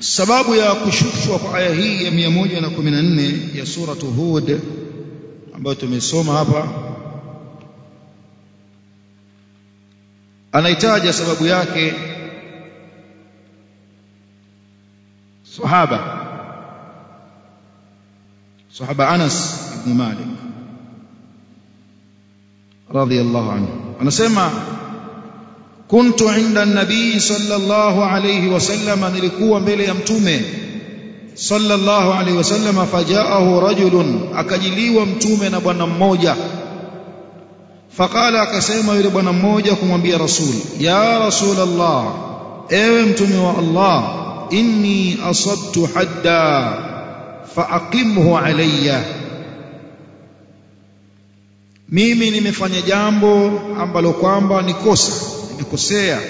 sababu ya kushushwa kwa aya hii ya 114 ya suratu Hud ambayo tumesoma hapa anaitaja sababu yake sahaba sahaba Anas ibn Malik radiyallahu anhu. Anasema kuntu inda nabii sallallahu alayhi wasallam nilikuwa mbele ya mtume sallallahu alayhi wasallam fajaahu rajulun akajiliwa mtume na bwana mmoja. Faqala akasema yule bwana mmoja kumwambia rasul ya rasul allah ewe mtume wa allah inni asabtu hadda faaqimhu alayya. Mimi nimefanya jambo ambalo kwamba ni kosa nimekosea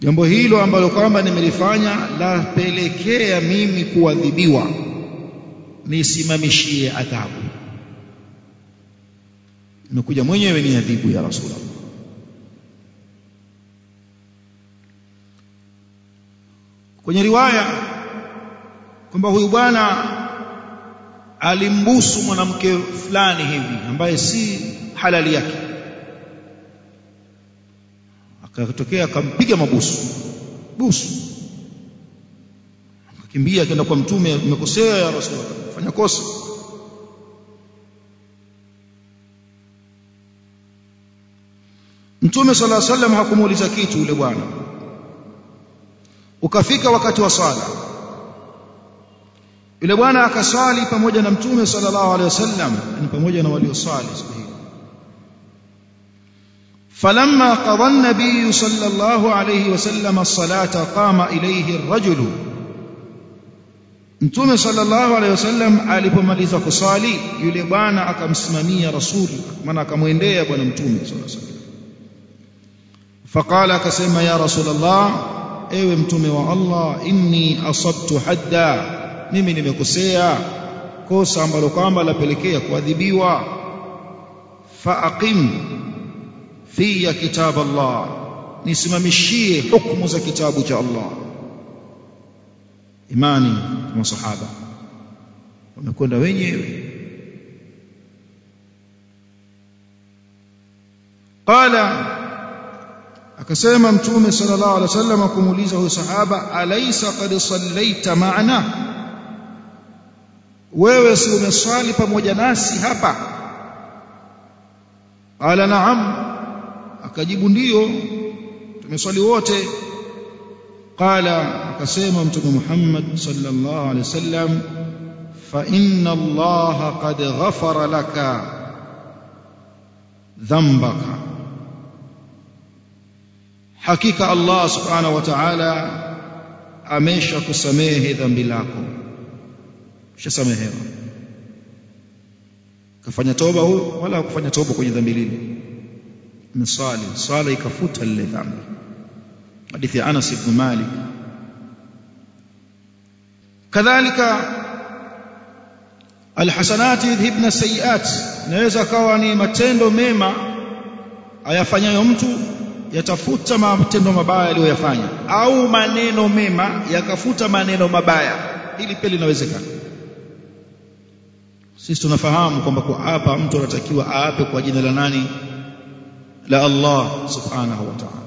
jambo hilo ambalo kwamba nimelifanya lapelekea mimi kuadhibiwa. Nisimamishie adhabu. Nimekuja mwenyewe ni adhibu ya rasulullah. Kwenye riwaya kwamba huyu bwana alimbusu mwanamke fulani hivi ambaye si halali yake akatokea akampiga mabusu. Busu. Akakimbia akaenda kwa mtume umekosea ya rasulullah. Fanya kosa. Mtume sala llahu sallam hakumuuliza kitu yule bwana. Ukafika wakati wa sala. Yule bwana akasali pamoja na mtume sallallahu alaihi wasallam ni pamoja na waliosali siku فلما قضى النبي صلى الله عليه وسلم الصلاة قام إليه الرجل Mtume sallallahu alaihi wasallam alipomaliza kusali yule bwana akamsimamia rasuli maana akamwendea bwana mtume sallallahu alaihi wasallam faqala akasema ya rasulullah ewe mtume wa Allah inni asabtu hadda mimi nimekosea kosa ambalo kwamba lapelekea kuadhibiwa faaqim fiya kitab Allah. Nisimamishie hukumu za kitabu cha Allah. Imani masahaba wamekwenda wenyewe. Qala akasema mtume sallallahu alaihi wasallam kumuuliza huyo sahaba alaysa qad sallaita ma'ana? Wewe si umeswali pamoja nasi hapa? Qala na'am akajibu ndio tumeswali wote. Qala akasema mtume Muhammad sallallahu alaihi wasallam fa inna Allah qad ghafara laka dhanbaka hakika Allah subhanahu wa ta'ala amesha kusamehe dhambi lako. Shasamehewa kafanya toba huyo wala kufanya toba kwenye dhambi lile misali sala ikafuta lile dhambi. Hadithi ya Anas ibn Malik. Kadhalika alhasanati yudhibna sayiat naweza kawa ni matendo mema ayafanyayo mtu yatafuta matendo mabaya aliyoyafanya. Au maneno mema yakafuta maneno mabaya. Hili pia linawezekana. Sisi tunafahamu kwamba kuapa mtu anatakiwa aape kwa jina la nani la Allah subhanahu wa ta'ala.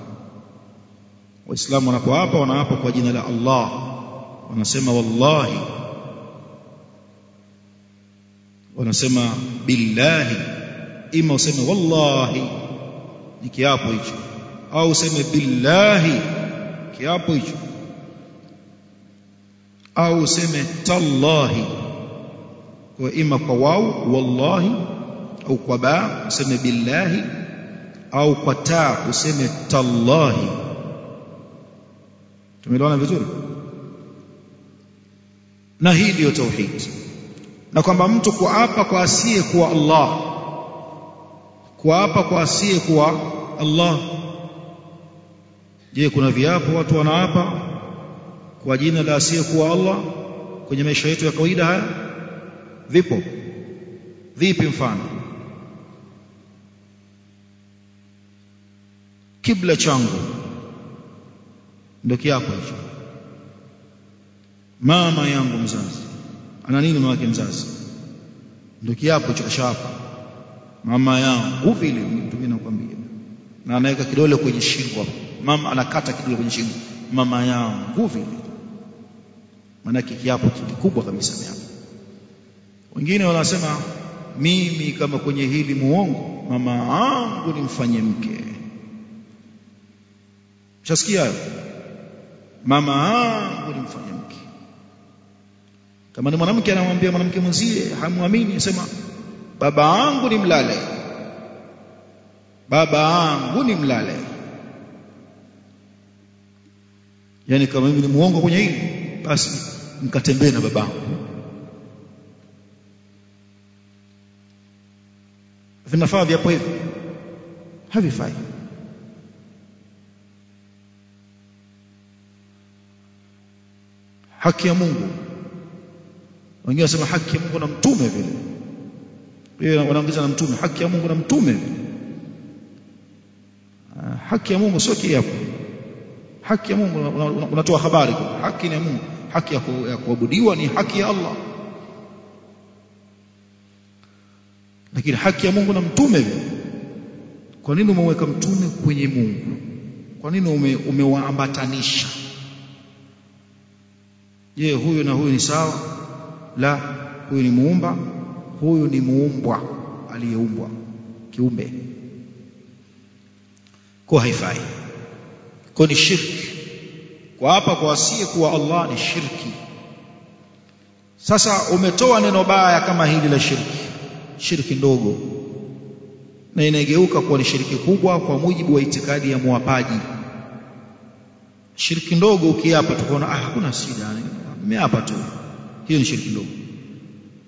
Waislamu wanapoapa wanaapa kwa jina la Allah. Wanasema wallahi. Wanasema billahi. Ima useme wallahi. Ni kiapo hicho. Au useme billahi. Kiapo hicho. Au useme tallahi. Kwa ima kwa wau wallahi. Au kwa ba useme billahi au kwa taa useme tallahi. Tumeelewana vizuri? Na hii ndiyo tauhid. Na kwamba mtu kuapa kwa asiye kuwa Allah kuapa kwa asiye kuwa Allah. Je kuna viapo watu wanaapa kwa jina la asiye kuwa Allah kwenye maisha yetu ya kawaida haya? Vipo. Vipi mfano kibla changu. Ndio kiapo hicho. Mama yangu mzazi. Ana nini mama yake mzazi? Ndio kiapo hicho kashapa mama yangu. Vile mimi nakwambia. Na anaweka kidole kwenye shingo hapo. Mama anakata kidole kwenye shingo. Mama yangu. Vile maanake kiapo kikubwa kabisa hapo. Wengine wanasema mimi kama kwenye hili muongo mama yangu nimfanye mke Ushasikia hayo? Mama ulimfanya mke. Kama ni mwanamke anamwambia mwanamke mwenzie hamwamini, sema baba wangu ni mlale, baba wangu ni mlale. Yaani kama mimi ni muongo kwenye hili, basi mkatembee na babangu. Vinafaa vyapo hivi? Havifai. Haki ya Mungu. Wengine wasema haki ya Mungu na mtume vile. Hiyo wanaongeza na mtume haki ya Mungu na mtume haki ya Mungu sio kiapo. Haki ya Mungu unatoa habari haki ni ya Mungu. Haki ya kuabudiwa ni haki ya Allah. Lakini haki ya Mungu na mtume vile. Kwa nini umeweka mtume kwenye Mungu? Kwa nini umewaambatanisha? ume, je huyu na huyu ni sawa? La huyu ni muumba. Huyu ni muumbwa aliyeumbwa kiumbe. Kwa haifai. Kwa ni shirki. Kwa hapa kwa asiye kuwa Allah ni shirki. Sasa umetoa neno baya kama hili la shirki. Shirki ndogo. Na inageuka kuwa ni shirki kubwa kwa mujibu wa itikadi ya muapaji. Shirki ndogo ukiapa tukaona ah hakuna shida nimeapa tu. Hiyo ni shirki ndogo.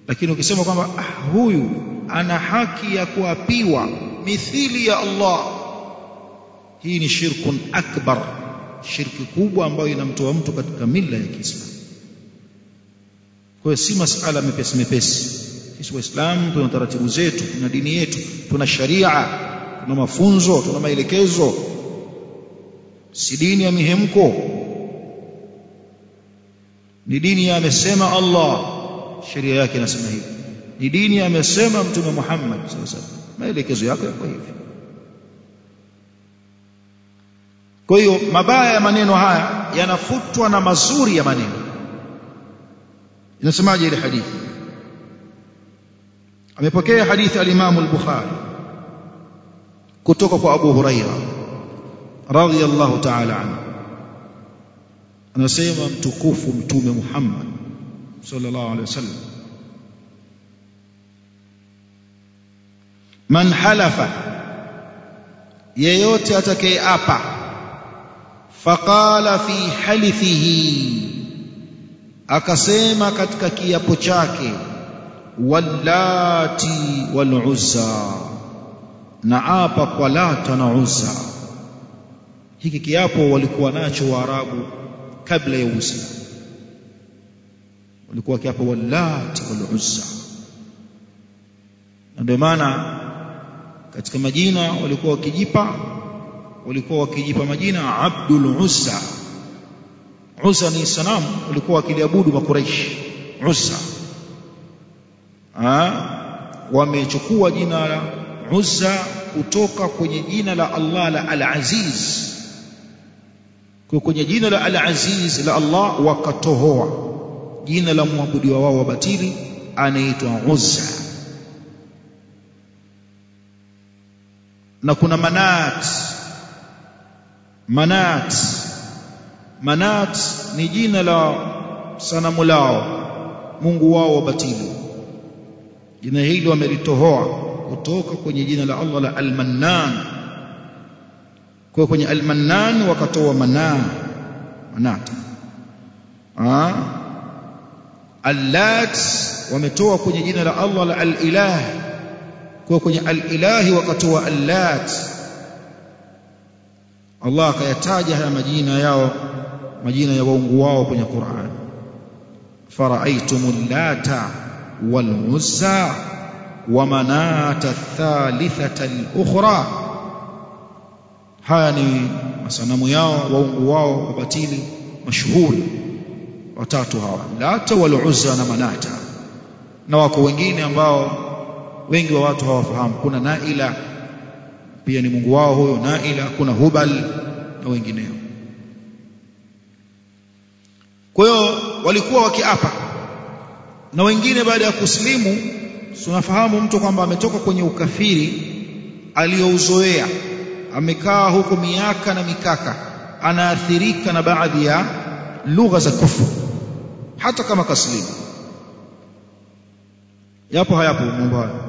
Lakini ukisema kwamba ah, huyu ana haki ya kuapiwa mithili ya Allah hii ni shirkun akbar shirki kubwa ambayo inamtoa mtu katika mila ya Kiislamu. Kwa hiyo si masala mepesi mepesi. Sisi waislamu tuna taratibu zetu tuna dini yetu tuna sharia tuna mafunzo tuna maelekezo. Si dini ya mihemko ni dini amesema Allah. Sheria yake inasema hivi. Ni dini amesema mtume Muhammad sallallahu alaihi wasallam. Maelekezo yake yako hivi. Kwa hiyo mabaya ya maneno haya yanafutwa na mazuri ya maneno. Inasemaje ile hadithi? Amepokea hadithi al-Imam al-Bukhari kutoka kwa Abu Huraira radhiyallahu ta'ala anhu anasema mtukufu mtume Muhammad sallallahu alaihi wasallam. Man halafa yeyote atakayeapa faqala fi halifihi akasema katika kiapo chake wallati waluzza na apa kwa lata na uzza. Hiki kiapo walikuwa nacho waarabu kabla ya uislamu. Walikuwa kiapo wallati wal uzza. Ndio maana katika majina walikuwa wakijipa walikuwa wakijipa majina Abdul Uzza. Uzza ni sanamu walikuwa wakiliabudu makuraishi Uzza. Wamechukua jina la Uzza kutoka kwenye jina la Allah la Al-Aziz kwa kwenye jina la Al-Aziz la Allah wakatohoa. Jina la mwabudiwa wao wa batili anaitwa Uzza. Na kuna Manat. Manat. Manat ni jina la sanamu lao Mungu wao wa batili. Jina hili wamelitohoa kutoka kwenye jina la Allah la Al-Mannan kwa hiyo kwenye almannan wakatoa manaa. Manata allat wametoa kwenye jina la Allah la alilah. Kwa kwenye alilahi wakatoa allat. Allah akayataja haya majina yao majina ya waungu wao kwenye Qur'an. Fara'aytumul lata wal uzza wa manata thalithata al haya ni masanamu yao waungu wao wabatili mashuhuri. Watatu hawa Lata wal Uzza na Manata. Na wako wengine ambao wengi wa watu hawafahamu. Kuna Naila pia ni mungu wao huyo Naila kuna Hubal na wengineo. Kwa hiyo walikuwa wakiapa. Na wengine baada ya kusilimu tunafahamu mtu kwamba ametoka kwenye ukafiri aliyouzoea amekaa huko miaka na mikaka anaathirika na baadhi ya lugha za kufru hata kama kaslimu yapo hayapo mambo hayo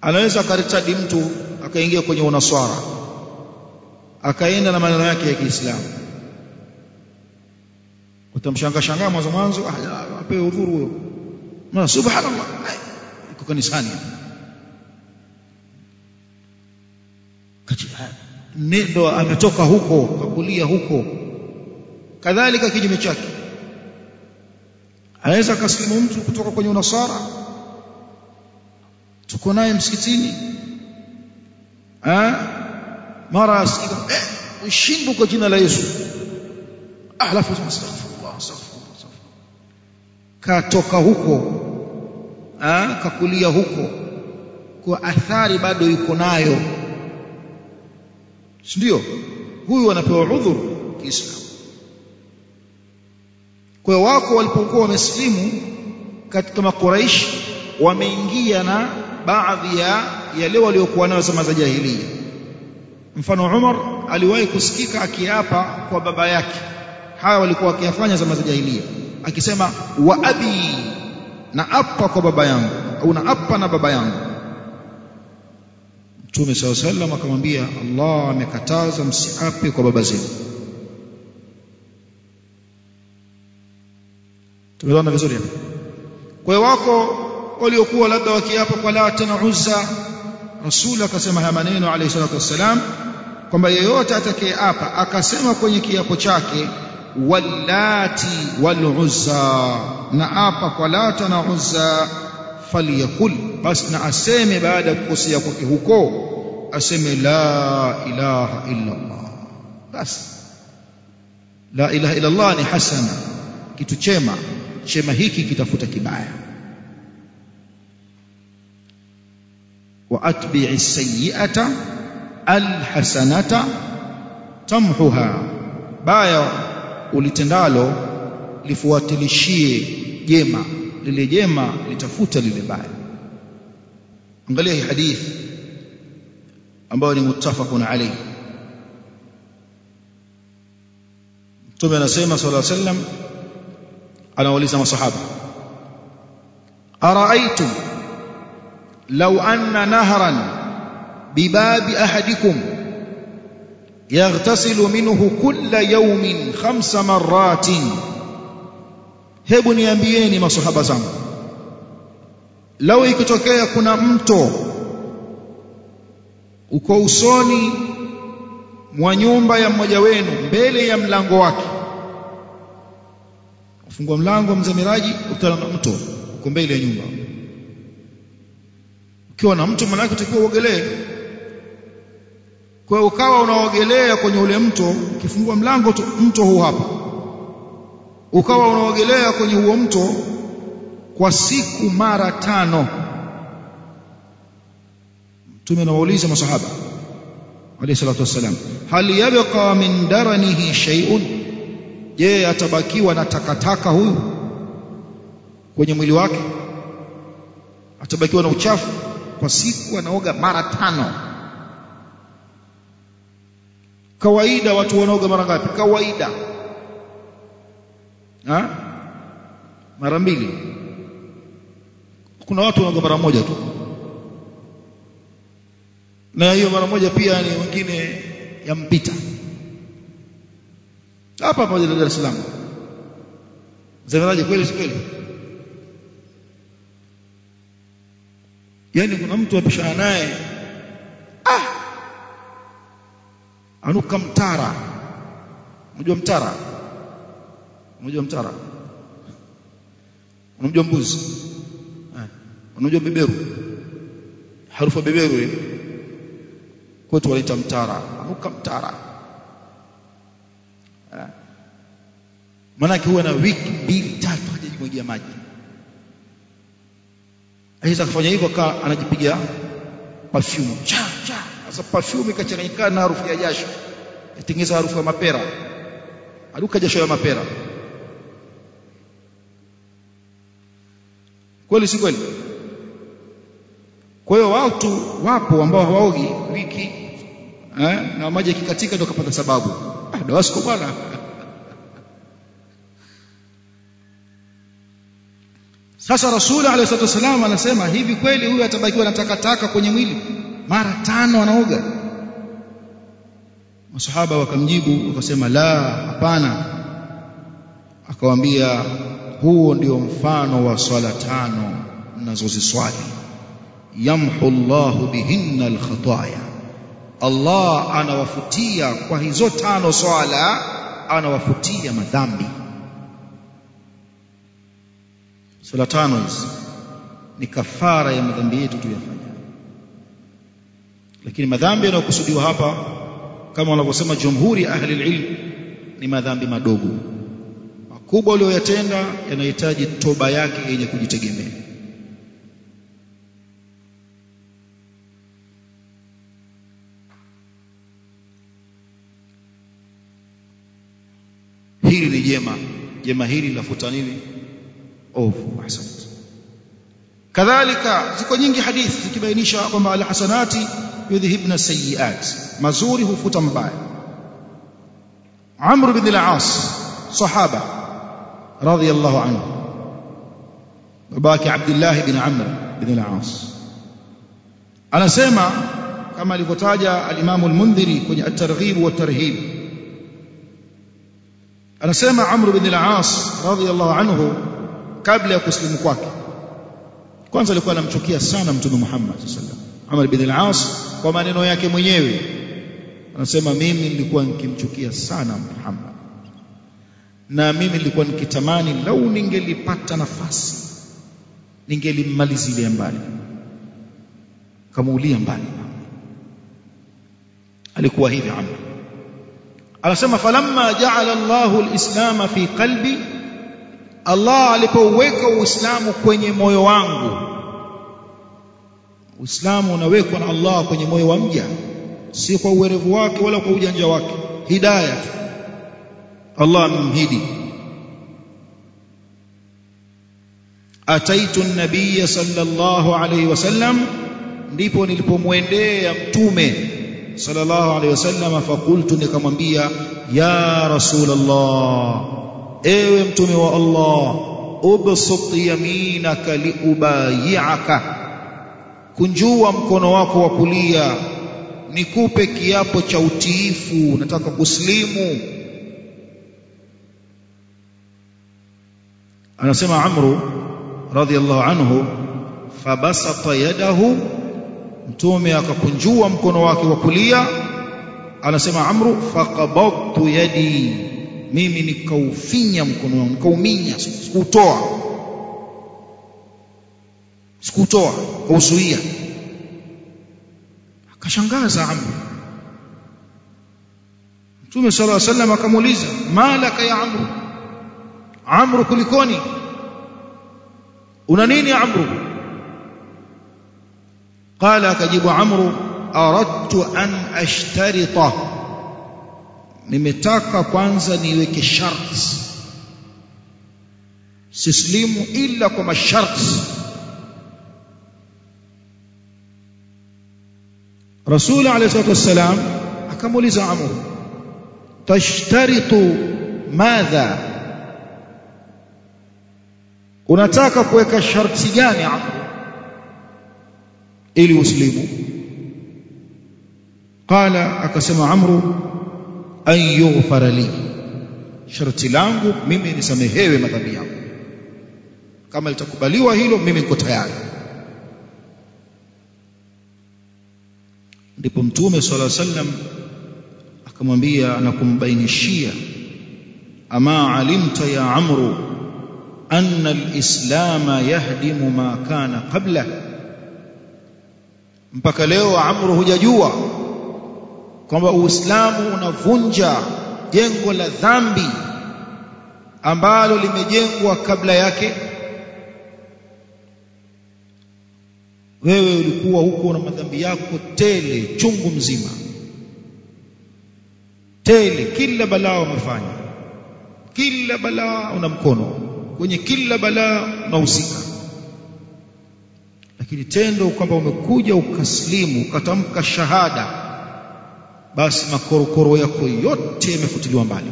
anaweza akaritadi mtu akaingia kwenye unaswara akaenda na maneno yake ya Kiislamu. Utamshanga shangaa mwanzo mwanzo apewe udhuru huyo. Na subhanallah iko kanisani ndo ametoka huko kakulia huko. Kadhalika kinyume chake. Anaweza akasilimu mtu kutoka kwenye unasara tuko naye msikitini. Mara asikika eh, ushindu kwa jina la Yesu. Alafu astaghfirullah astaghfirullah. Katoka huko. Ha? kakulia huko. Kwa athari bado yuko nayo ndio huyu anapewa udhuru Kiislamu. Kwa wako walipokuwa wameslimu katika makuraish wameingia na baadhi ya yale waliokuwa nayo zama za jahiliya. Mfano Umar aliwahi kusikika akiapa kwa baba yake. Haya walikuwa wakiyafanya zama za jahiliya. Akisema wa abi na apa kwa baba yangu au na apa na baba yangu Mtume SAW salam akamwambia Allah amekataza msiape kwa baba zenu. Tumeona vizuri hapa? Kwa hiyo wako waliokuwa labda wakiapa kwa Lata na Uzza Rasul akasema haya maneno alayhi salatu wassalam kwamba yeyote atakayeapa akasema kwenye kiapo chake wallati wal uzza na apa kwa lata na uzza falyakul basi na aseme baada ya kukosea kwake huko aseme la ilaha illa Allah basi la ilaha illa Allah ni hasana kitu chema chema hiki kitafuta kibaya wa atbi'i sayyi'ata alhasanata tamhuha baya ulitendalo lifuatilishie jema lile jema litafuta lile baya. Angalia hii hadithi ambayo ni muttafaqun alayhi. Mtume anasema sallallahu alayhi wasallam anawauliza masahaba Araaitum law anna nahran bibabi ahadikum يغتسل منه كل يوم خمس مرات hebu niambieni masahaba zangu. Lao ikitokea kuna mto uko usoni mwa nyumba ya mmoja wenu mbele ya mlango wake. Ufungua mlango mzee miraji utana na mto uko mbele ya nyumba. Ukiwa na mto manake utakiwa uogelee. Kwa ukawa unaogelea kwenye ule mto ukifungua mlango mto huu hapa ukawa unaogelea kwenye huo mto kwa siku mara tano. Mtume anawauliza masahaba alayhi salatu wassalam hal yabqa min daranihi shay'un? Je atabakiwa na takataka huyu kwenye mwili wake? Atabakiwa na uchafu kwa siku anaoga mara tano? Kawaida watu wanaoga mara ngapi? Kawaida mara mbili. Kuna watu wanaoga mara moja tu. Na hiyo mara moja pia ni wengine yampita. Hapa pamoja na Dar es Salaam. Zameraje kweli si kweli? Yani kuna mtu apishana naye ah! Anuka mtara. Unajua mtara unajua mtara? Unajua mbuzi? Unajua beberu? Harufu beberu ile kwetu wanaita mtara. Anuka mtara. Maanake huwa na wiki mbili tatu hajajimwagia maji. Aweza kufanya hivyo kaa anajipiga perfume. Cha cha. Sasa perfume ikachanganyikana na harufu ya jasho. Itengeza harufu ya mapera. Aduka jasho ya mapera kweli si kweli? Kwa hiyo watu wapo ambao hawaogi wiki eh, na maji yakikatika ndio kapata sababu. Ah, dawasko bwana. Sasa rasuli alayhi salatu wasallam anasema hivi kweli huyu atabakiwa na takataka kwenye mwili? Mara tano anaoga. Masahaba wakamjibu wakasema la hapana. Akawaambia huo ndio mfano wa swala tano mnazoziswali yamhu Allahu bihinna alkhataya. Allah anawafutia kwa hizo tano swala anawafutia madhambi. Swala tano hizi ni kafara ya madhambi yetu tuyafanya. Lakini madhambi yanayokusudiwa hapa kama wanavyosema jumhuri ahli ilm ni madhambi madogo makubwa uliyoyatenda yanahitaji toba yake yenye kujitegemea. Hili ni jema. Jema hili linafuta nini? Ovu. Ahsante kadhalika ziko nyingi hadithi zikibainisha kwamba alhasanati yudhhibna sayiat mazuri hufuta mabaya. Amr bin al-As sahaba radiyallahu anhu. Babake Abdullah bin Amr bin al-As anasema kama alivyotaja al-Imam al-Mundhiri kwenye at-Targhib wa at-Tarhib. Anasema Amr bin al-As radiyallahu anhu kabla ya kusilimu kwake. Kwanza alikuwa anamchukia sana mtume Muhammad sallallahu alaihi wasallam. Amr bin al-As kwa maneno yake mwenyewe. Anasema mimi nilikuwa nikimchukia sana Muhammad na mimi nilikuwa nikitamani lau ningelipata nafasi ningelimmalizilia mbali. Kamuulia mbali. Alikuwa hivi Amr. Anasema falamma ja'ala Allahu al-islam fi qalbi Allah alipouweka uislamu kwenye moyo wangu. Uislamu unawekwa na Allah kwenye moyo wa mja si kwa uwerevu wake wala kwa ujanja wake. Hidayah Allah amemhidi. Ataitu an-nabiy sallallahu alayhi wasallam ndipo nilipomwendea mtume sallallahu alayhi wasallam fakultu nikamwambia ya rasulullah ewe mtume wa Allah ubsut yaminaka liubayi'aka kunjua mkono wako wa kulia nikupe kiapo cha utiifu nataka kuslimu anasema amru radhiallahu anhu fabasata yadahu mtume akakunjua mkono wake wa kulia. Anasema amru faqabadtu yadi mimi nikaufinya mkono wangu nikauminya sikuutoa sikuutoa kauzuia. Akashangaza amru. Mtume sallallahu alaihi wasallam akamuuliza malaka ya amru amru kulikoni? Una nini amru? Qala akajibu amru aradtu an ashtarita. Nimetaka kwanza niweke sharti. Sislimu ila kwa masharti. Rasul alayhi salatu wassalam akamuuliza amru tashtaritu madha unataka kuweka sharti gani ili uslimu qala akasema amru an yughfara li. Sharti langu mimi nisamehewe madhambi yangu. Kama litakubaliwa hilo mimi niko tayari. Ndipo mtume swalla sallam akamwambia na kumbainishia ama alimta ya amru anna alislama yahdimu ma kana qabla mpaka leo amru hujajua kwamba Uislamu unavunja jengo la dhambi ambalo limejengwa kabla yake. Wewe ulikuwa huko na madhambi yako tele chungu mzima. Tele kila balaa umefanya. Kila balaa una mkono kwenye kila balaa unahusika lakini tendo kwamba umekuja ukaslimu ukatamka shahada basi makorokoro yako yote yamefutiliwa mbali.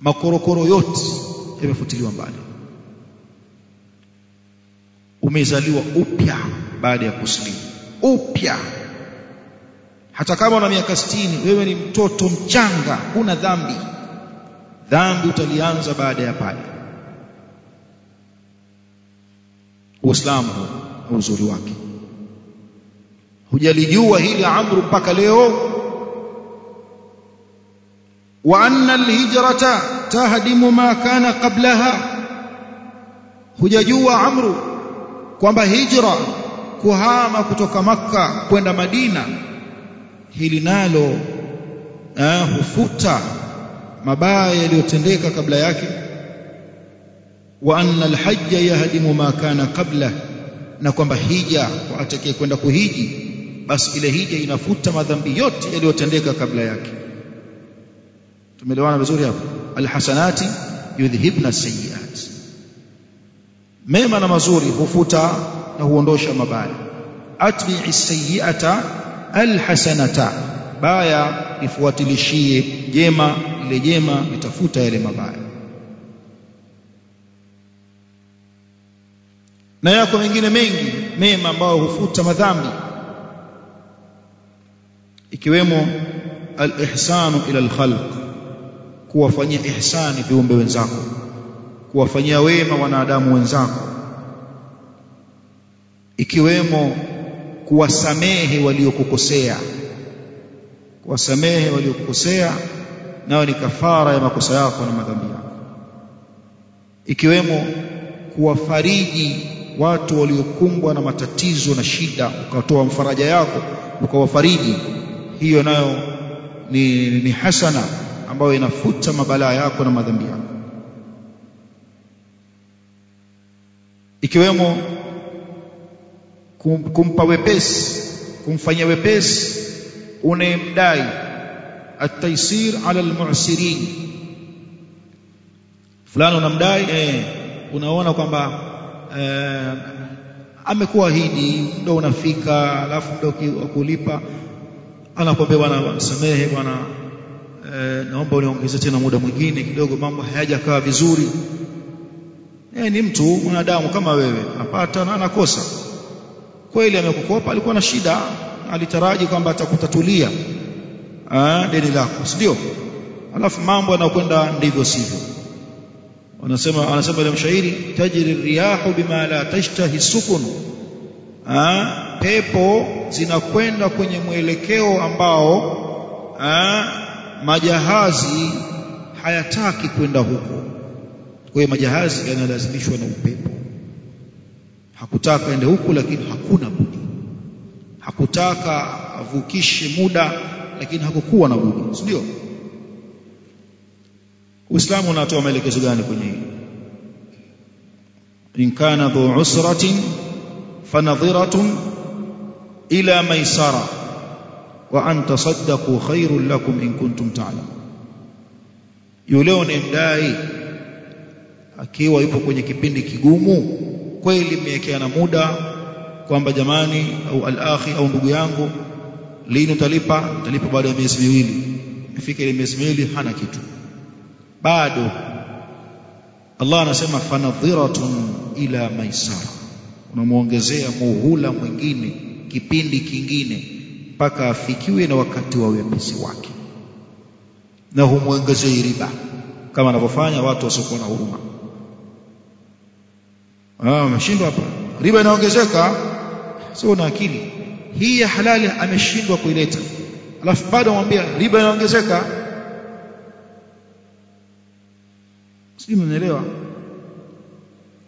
Makorokoro yote yamefutiliwa mbali. Umezaliwa upya baada ya kuslimu. Upya. Hata kama una miaka 60 wewe ni mtoto mchanga huna dhambi dhambi utalianza baada ya pale. Uislamu na uzuri wake. Hujalijua hili amru mpaka leo? Wa anna alhijrata tahdimu ma kana qablaha. Hujajua amru kwamba hijra kuhama kutoka makka kwenda madina hili nalo uh, hufuta mabaya yaliyotendeka kabla yake. Wa anna alhajja yahdimu ma kana qabla na kwamba hija kwa atakaye kwenda kuhiji basi ile hija inafuta madhambi yote yaliyotendeka kabla yake. Tumeelewana vizuri hapo? Alhasanati yudhhibna sayiat mema na mazuri hufuta na huondosha mabaya. Atbi'i sayiata alhasanata baya ifuatilishie jema ile jema litafuta yale mabaya. Na yako mengine mengi mema ambayo hufuta madhambi. Ikiwemo alihsanu ila al-khalq kuwafanyia ihsani viumbe wenzako kuwafanyia wema wanadamu wenzako. Ikiwemo kuwasamehe waliokukosea kuwasamehe waliokukosea nayo ni kafara ya makosa yako na madhambi yako. Ikiwemo kuwafariji watu waliokumbwa na matatizo na shida ukatoa mfaraja yako ukawafariji hiyo nayo ni, ni hasana ambayo inafuta mabalaa yako na madhambi yako. Ikiwemo kum, kumpa wepesi kumfanyia wepesi unayemdai at-taysir ala al-mu'sirin fulani unamdai eh, unaona kwamba eh, amekuwa hidi muda unafika alafu muda wa kulipa. Anakwambia bwana msamehe bwana eh, naomba uniongeze tena muda mwingine kidogo mambo hayajakaa vizuri. Eh, ni mtu mwanadamu kama wewe apata na anakosa. Kweli amekukopa alikuwa na shida alitaraji kwamba atakutatulia deni lako si ndio alafu mambo yanakwenda ndivyo sivyo. Wanasema anasema ile mshairi tajri riyahu bima la tashtahi sukun. Ah pepo zinakwenda kwenye mwelekeo ambao ah majahazi hayataki kwenda huko. Kwa hiyo majahazi yanalazimishwa na upepo. Hakutaka ende huko lakini hakuna budi. Hakutaka avukishe muda lakini hakukuwa na budi si ndio? Uislamu unatoa maelekezo gani kwenye hili? In kana dhu usratin fanadhiratun ila maisara wa an tasaddaqu khairul lakum in kuntum ta'lamun. Yule unendai akiwa yupo kwenye kipindi kigumu kweli mmewekeana muda kwamba jamani au al-akhi au ndugu yangu lini utalipa? Utalipa baada ya miezi miwili. Ifike ile miezi miwili hana kitu. Bado. Allah anasema fanadhiratun ila maisara unamuongezea muhula mwingine kipindi kingine mpaka afikiwe na wakati wa wepesi wake. Na humuongezei riba. Kama anavyofanya watu wasiokuwa na huruma. Ah mshindo hapa. Riba inaongezeka. Sio na akili hii ya halali ameshindwa kuileta. Alafu bado mwambia riba inaongezeka. Sijui mnaelewa.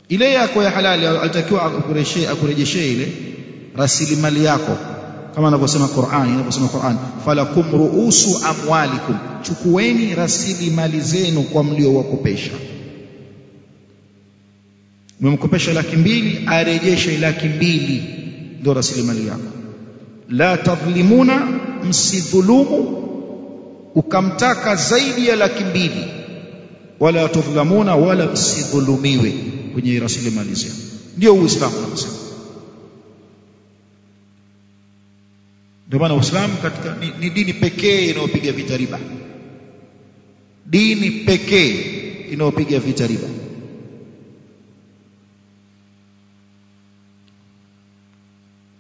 Ile yako ya halali alitakiwa akurejeshe akurejeshe ile rasilimali yako. Kama anavyosema Qur'an inavyosema Qur'an falakum ruusu amwalikum. Chukueni rasilimali zenu kwa mliowakopesha umemkopesha laki mbili arejeshe laki mbili. Ndio rasilimali yako la tadhlimuna msidhulumu ukamtaka zaidi ya laki mbili. Wala tudhlamuna wala msidhulumiwe. Kwenye rasilimali zenu ndio uislamu unasema ndio maana uislamu katika ni, ni dini pekee inayopiga vita riba. Dini pekee inayopiga vita riba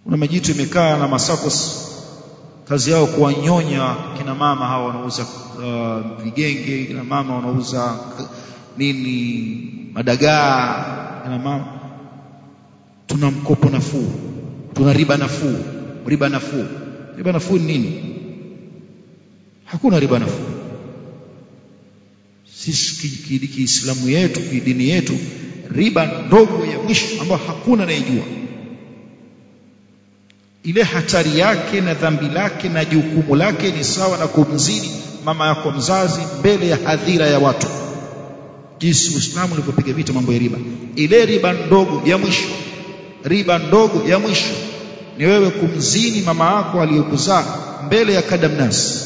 kuna majitu imekaa na masakos kazi yao kuwanyonya kina mama hawa wanauza uh, vigenge kina mama wanauza nini madagaa kina mama. Tuna mkopo nafuu tuna riba nafuu riba nafuu. Riba nafuu ni nini? Hakuna riba nafuu. Sisi kiislamu ki, yetu kidini yetu riba ndogo ya mwisho ambayo hakuna anayejua ile hatari yake na dhambi lake na jukumu lake ni sawa na kumzini mama yako mzazi mbele ya hadhira ya watu. Jinsi Uislamu ulivyopiga vita mambo ya riba. Ile riba ndogo ya mwisho. Riba ndogo ya mwisho. Ni wewe kumzini mama yako aliyokuzaa mbele ya kadamnas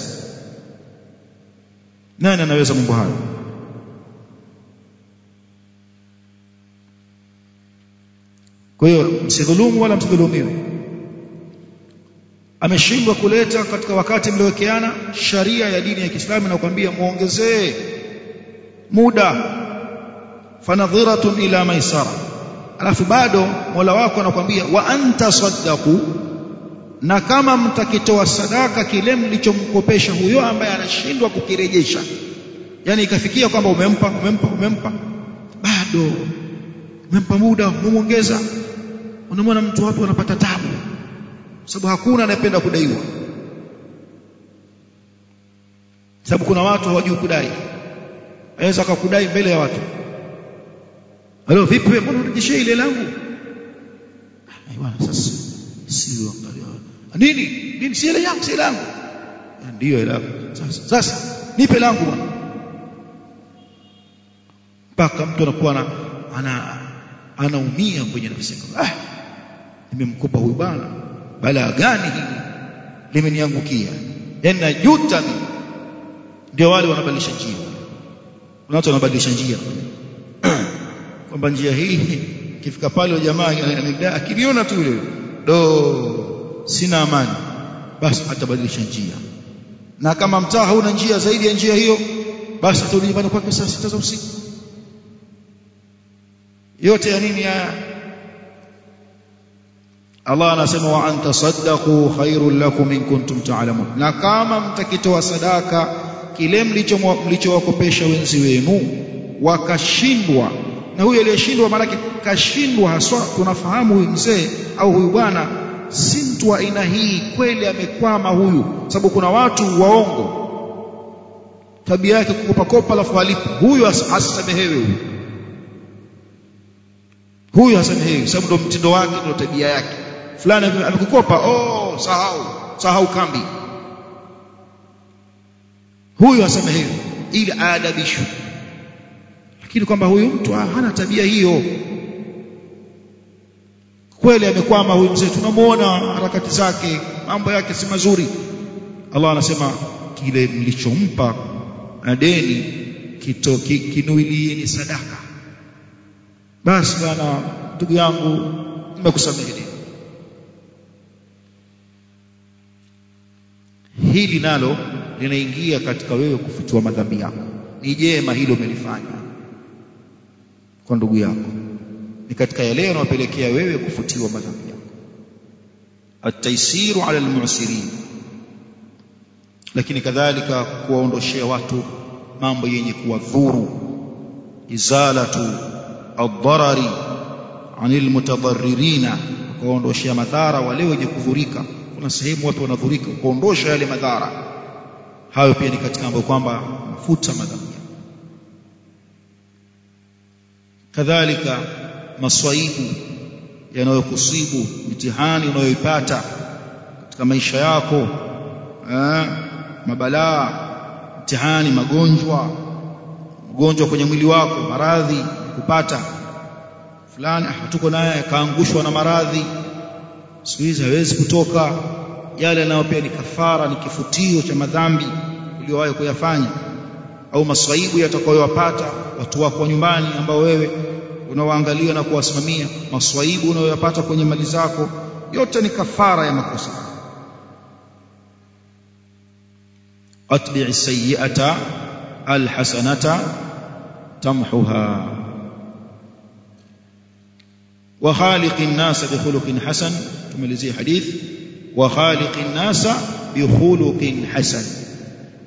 nani anaweza mambo hayo? Kwa hiyo msidhulumu wala msidhulumiwe ameshindwa kuleta katika wakati mliowekeana sharia ya dini ya Kiislamu na kukwambia muongezee muda fanadhiratun ila maisara alafu bado Mola wako anakuambia wa anta saddaku na kama mtakitoa sadaka kile mlichomkopesha huyo ambaye anashindwa kukirejesha. Yani ikafikia kwamba umempa umempa umempa bado umempa muda umemwongeza. Unamwona mtu watu wanapata tabu sababu hakuna anayependa kudaiwa sababu kuna watu hawajui kudai anaweza akakudai mbele ya watu Halo vipi wewe mbona unarejeshia ile langu? Bwana sasa sio nini? Nini si ile yangu si langu. Ndio ile langu. Sasa sasa nipe langu bwana. Mpaka mtu anakuwa ana ana anaumia kwenye nafsi yake. Ah nimemkopa huyu bwana. Balaa gani hili? Limeniangukia. Yaani najuta mimi. Ndio wale wanabadilisha njia. Kuna watu wanabadilisha njia kwamba njia hii kifika pale jamaa akiliona tu yule do sina amani basi atabadilisha njia na kama mtaa hauna njia zaidi ya njia hiyo basi atarudi nyumbani kwake saa sita za usiku yote ya nini haya Allah anasema wa anta saddaqu khairul lakum in kuntum ta'lamun. Na kama mtakitoa sadaka kile mlichowakopesha wenzi wenu wakashindwa. Na huyu aliyeshindwa maanake kashindwa haswa tunafahamu huyu mzee au huyu bwana si mtu wa aina hii kweli amekwama huyu. Sababu kuna watu waongo tabia yake kukopa kopa alafu alipo huyu asisamehewe huyu. Huyu hasamehewi sababu ndo mtindo wake ndo tabia yake fulani amekukopa. Oh sahau. Sahau kambi. Huyu asamehewe ili aadabishwe. Lakini kwamba huyu mtu hana tabia hiyo. Kweli amekwama huyu mzee. Tunamuona harakati zake. Mambo yake si mazuri. Allah anasema kile mlichompa deni kito kinuilieni sadaka. Basi bwana ndugu yangu nimekusamehe hili nalo linaingia katika wewe kufutiwa madhambi yako. Ni jema hilo umelifanya kwa ndugu yako. Ni katika yale yanayopelekea wewe kufutiwa madhambi yako. At-taisiru ala al-mu'sirin. Lakini kadhalika kuwaondoshea watu mambo yenye kuwadhuru. Izalatu ad-darari anil mutadarririna kuwaondoshea madhara wale wenye kudhurika kuna sehemu watu wanadhurika kuondosha yale madhara. Hayo pia ni katika mambo kwamba mafuta madhambi. Kadhalika maswaibu yanayokusibu mitihani unayoipata katika maisha yako eh, mabalaa mtihani magonjwa magonjwa kwenye mwili wako maradhi kupata. Fulani hatuko naye akaangushwa na maradhi siku hizi hawezi kutoka. Yale nayo pia ni kafara ni kifutio cha madhambi uliyowahi kuyafanya. Au maswaibu yatakayowapata watu wako wa nyumbani ambao wewe unawaangalia na kuwasimamia. Maswaibu unayoyapata kwenye mali zako yote ni kafara ya makosa. Atbi'i sayyi'ata alhasanata tamhuha wa khaliqin nasa bi khuluqin hasan. Tumalizie hadith. Wa khaliqin nasa bi khuluqin hasan.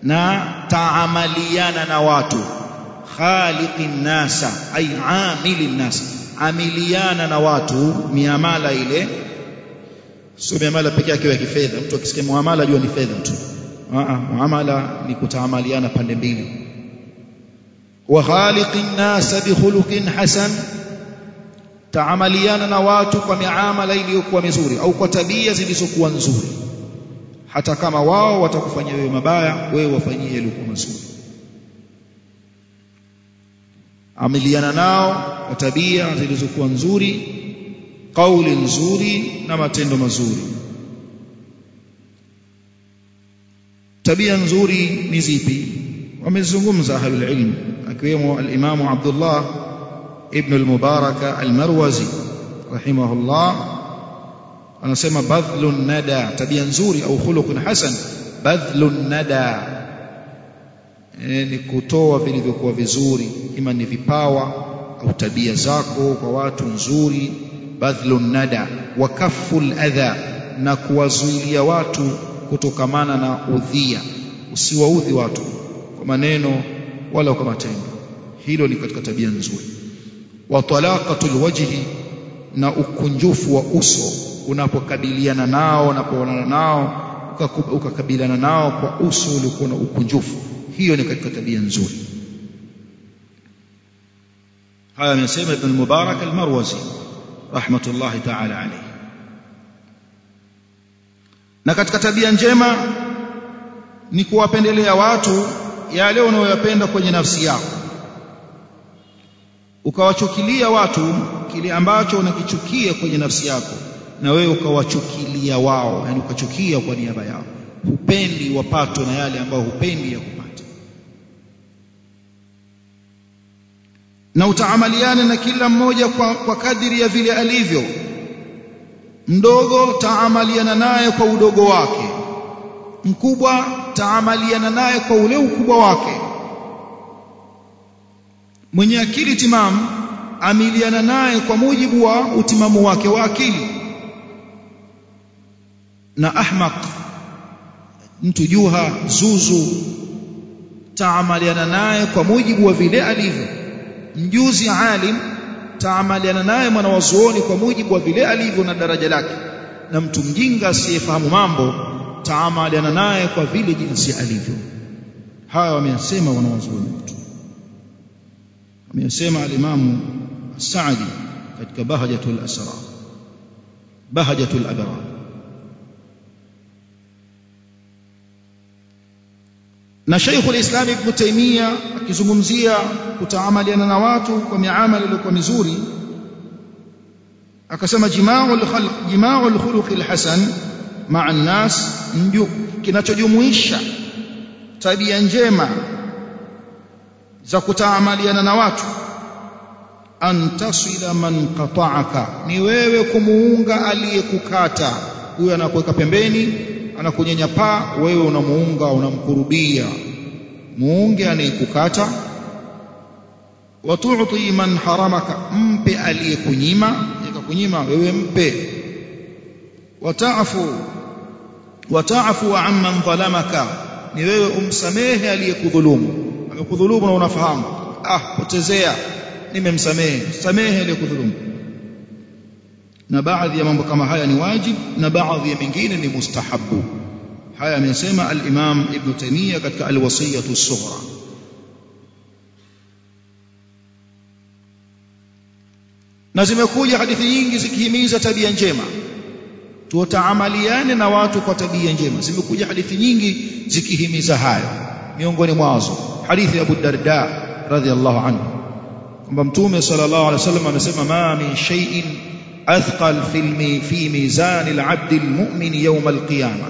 Na taamaliana na watu. Khaliqin nasa ay amilin nasa. Amiliana na watu miamala ile. Sio miamala pekee yake ya kifedha. Mtu akisikia muamala jua ni fedha tu. A muamala ni kutaamaliana pande mbili. Wa khaliqin nasa bi khuluqin hasan taamaliana na watu kwa miamala iliyokuwa mizuri au kwa tabia zilizokuwa nzuri. Hata kama wao watakufanyia wewe mabaya wewe wafanyie yaliyokuwa mazuri. Amiliana nao kwa tabia zilizokuwa nzuri kauli nzuri na matendo mazuri. Tabia nzuri ni zipi? Wamezungumza ahlul ilm akiwemo al-Imam Abdullah ibn al-Mubarak al-Marwazi rahimahullah. Anasema badhlun nada tabia nzuri au khuluqun hasan. Badhlun nada e, ni kutoa vilivyokuwa vizuri ima ni vipawa au tabia zako kwa watu nzuri. Badhlun nada wa kafful adha na kuwazuilia watu kutokamana na udhia. Usiwaudhi watu kwa maneno wala kwa matendo. Hilo ni katika tabia nzuri wa talaqatul wajhi na ukunjufu wa uso. Unapokabiliana nao unapoonana nao ukakabiliana nao kwa uso uliokuwa na ukunjufu. Hiyo ni katika tabia nzuri. Haya amesema ibn mubarak al-marwazi rahmatullahi ta'ala alayhi. Na katika tabia njema ni kuwapendelea watu yale unayoyapenda kwenye nafsi yako ukawachukilia watu kile ambacho unakichukia kwenye nafsi yako na wewe ukawachukilia wao yani ukachukia kwa niaba yao. Hupendi wapatwe na yale ambayo hupendi ya kupata. Na utaamaliane na kila mmoja kwa, kwa kadiri ya vile alivyo. Mdogo taamaliana naye kwa udogo wake. Mkubwa taamaliana naye kwa ule ukubwa wake mwenye akili timamu amiliana naye kwa mujibu wa utimamu wake wa akili. Na ahmaq mtu juha zuzu taamaliana naye kwa mujibu wa vile alivyo. Mjuzi alim taamaliana naye mwanawazuoni kwa mujibu wa vile alivyo na daraja lake. Na mtu mjinga asiyefahamu mambo taamaliana naye kwa vile jinsi alivyo. Haya wameyasema wanawazuoni wetu amesema al-Imam Sa'di katika Bahajatul Asrar Bahajatul Abrar na Sheikh al-Islam Ibn Taymiyyah akizungumzia kutaamaliana na watu kwa miamala iliyokuwa mizuri akasema jima'ul khalq jima'ul khuluq al-hasan ma'a an-nas kinachojumuisha tabia njema za kutaamaliana na watu. Antasila man qata'aka ni wewe kumuunga aliyekukata. Huyo anakuweka pembeni anakunyanyapaa wewe unamuunga unamkurubia. Muunge anayekukata. Watu'ti man haramaka mpe aliyekunyima. Yakakunyima wewe mpe. Wataafu wataafu amman dhalamaka ni wewe umsamehe aliyekudhulumu amekudhulumu na unafahamu. Ah potezea nimemsamehe. Samehe aliyekudhulumu na baadhi ya mambo kama haya ni wajib na baadhi ya mengine ni mustahabu. Haya amesema al-Imam Ibn Taymiyyah katika al-Wasiyatu as-Sughra na zimekuja hadithi nyingi zikihimiza tabia njema. Tutaamaliane na watu kwa tabia njema. Zimekuja hadithi nyingi zikihimiza hayo miongoni mwazo hadithi ya Abu Darda radhiallahu anhu kwamba mtume sallallahu alaihi wasallam amesema ma min shay'in athqal fi fi mizani al-'abd al-mu'min yawm al-qiyamah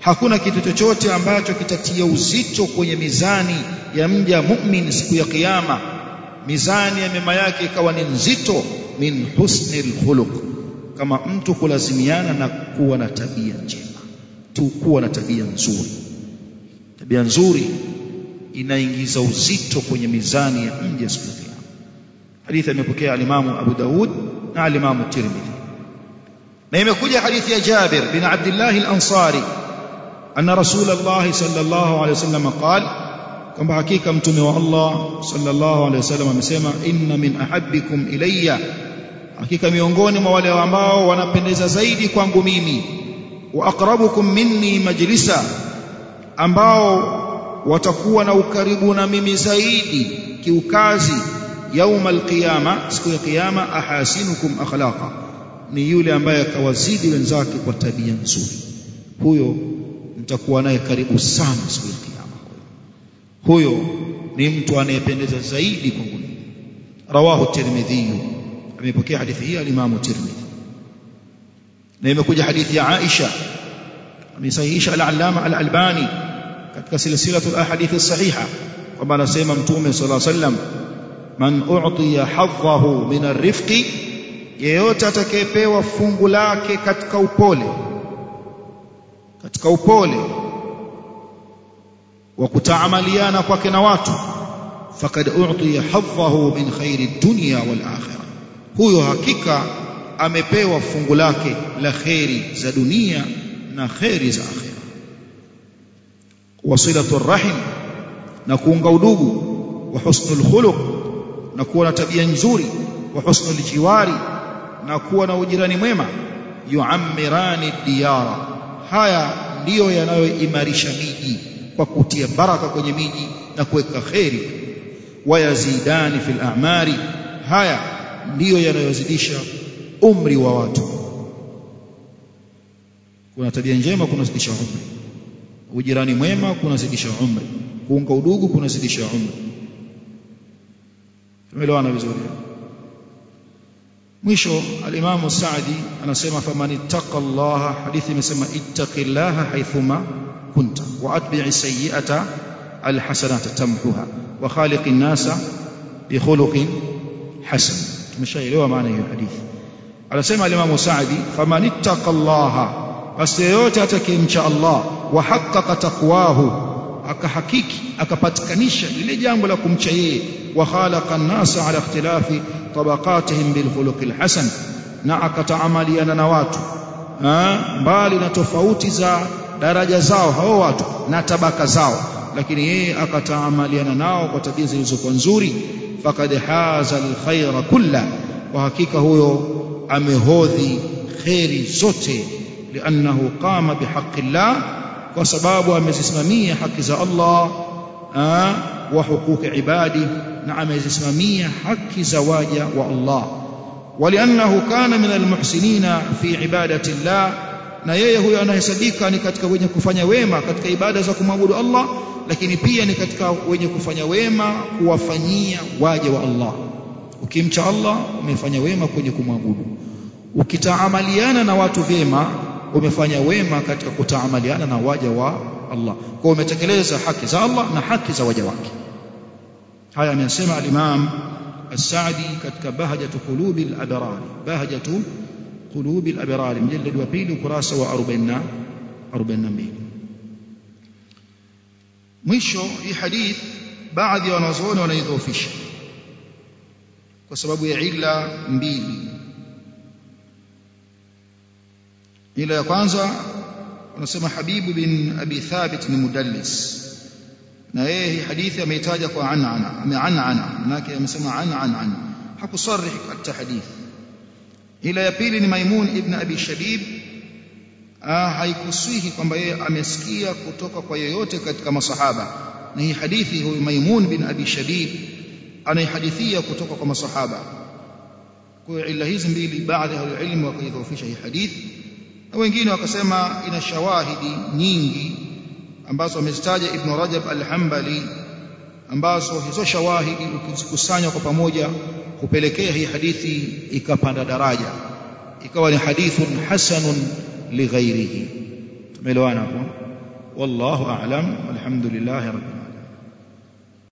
hakuna kitu chochote ambacho kitatia uzito kwenye mizani ya mja mu'min siku ya kiyama. Mizani ya mema yake ikawa ni nzito min husnil khuluq kama mtu kulazimiana na kuwa na tabia njema tu kuwa na tabia nzuri tabia nzuri inaingiza uzito kwenye mizani ya mja siku ya kiyama. Hadithi imepokea alimamu Abu Daud na alimamu Tirmidhi. Na imekuja hadithi ya Jabir bin Abdullah al-Ansari anna Rasulullah sallallahu alayhi wasallam qala kwamba hakika mtume wa Allah sallallahu alayhi wasallam amesema inna min ahabbikum ilayya. Hakika miongoni mwa wale ambao wanapendeza zaidi kwangu mimi wa aqrabukum minni majlisa ambao watakuwa na ukaribu na mimi zaidi kiukazi yauma alqiyama siku ya kiyama ahasinukum akhlaqa. Ni yule ambaye akawazidi wenzake kwa tabia nzuri. Huyo mtakuwa naye karibu sana siku ya kiyama. Huyo ni mtu anayependeza zaidi kwangu rawahu tirmidhi. Amepokea hadithi hii alimamu Tirmidhi. Na imekuja hadithi ya Aisha. Amesahihisha al-Allama al-Albani katika silsilatul ahadith as-sahiha kwamba anasema mtume sallallahu alaihi wasallam man u'tiya hadhahu min ar-rifqi yeyote atakayepewa fungu lake katika upole katika upole wa kutaamaliana kwake na watu faqad u'tiya hadhahu min khairi dunya wal akhirah. Huyo hakika amepewa fungu lake la kheri za dunia na kheri za akhira wasilatu rahim na kuunga udugu wa husnul khuluq na kuwa na tabia nzuri wa husnul jiwari na kuwa na ujirani mwema yuammirani diyara. Haya ndiyo yanayoimarisha miji kwa kutia baraka kwenye miji na kuweka kheri. Wayazidani fil a'mari. Haya ndiyo yanayozidisha umri wa watu. Kuna tabia njema kunazidisha umri ujirani mwema kunazidisha umri. Kuunga udugu kunazidisha umri. Tumeelewana vizuri? Mwisho alimamu Saadi anasema faman ittaqa Allah hadithi imesema ittaqillaha haithuma kunta wa atbi'i sayyi'ata alhasanata tamhuha wa khaliqin nasa bi khuluqin hasan. Tumeshaelewa maana hiyo hadithi. Anasema alimamu Saadi faman ittaqa Allah basi yeyote atakayemcha Allah wa haqqaqa taqwahu akahakiki akapatikanisha lile jambo la kumcha yeye. Wa khalaqa an-nasa ala ikhtilafi tabaqatihim bil khuluqil hasan na akataamaliana na watu. Mbali na tofauti za daraja zao hao watu na tabaka zao. Lakini yeye akataamaliana nao kwa tabia zilizokuwa nzuri. Faqad haza alkhaira kulla kwa hakika huyo amehodhi khairi zote. Liannahu qama bihaqqi llah kwa sababu amezisimamia haki za Allah wa huquqi ibadi na amezisimamia haki za waja wa Allah. Waliannahu kana min almuhsinina fi ibadati Allah na yeye huyo anahesabika ni katika wenye kufanya wema katika ibada za kumwabudu Allah lakini pia ni katika wenye kufanya wema kuwafanyia waja wa Allah. Ukimcha Allah umefanya wema kwenye kumwabudu. Ukitaamaliana na watu vyema umefanya wema katika kutaamaliana na waja wa Allah. Kwa umetekeleza haki za Allah na haki za waja wake. Haya amesema al-Imam As-Sa'di katika Bahjatu Qulubi al-Abrar Bahjatu Qulubi al-Abrar mjallad wa pili ukurasa wa 40 42 mwisho hii hadith baadhi ya wanazuoni wanaidhoofisha kwa sababu ya ila mbili ila ya kwanza wanasema Habibu bin Abi Thabit ni mudallis. Na yeye hii hadithi ameitaja kwa anana ameanana manake amesema anana hakusarih katika hadithi. Ila ya pili ni Maimun ibn Abi Shabib. Haikusihi kwamba yeye amesikia kutoka kwa yeyote katika masahaba. Na hii hadithi huyu Maimun bin Abi Shabib anaihadithia kutoka kwa masahaba. Kwa ila hizi mbili baadhi ya ilmu wakaidhoofisha hii hadithi na wengine wakasema ina shawahidi nyingi ambazo amezitaja Ibn Rajab al-Hanbali ambazo hizo shawahidi ukizikusanya kwa pamoja kupelekea hii hadithi ikapanda daraja ikawa ni hadithun hasanun lighairihi tumeelewana hapo? Wallahu a'lam walhamdulillahi rabbil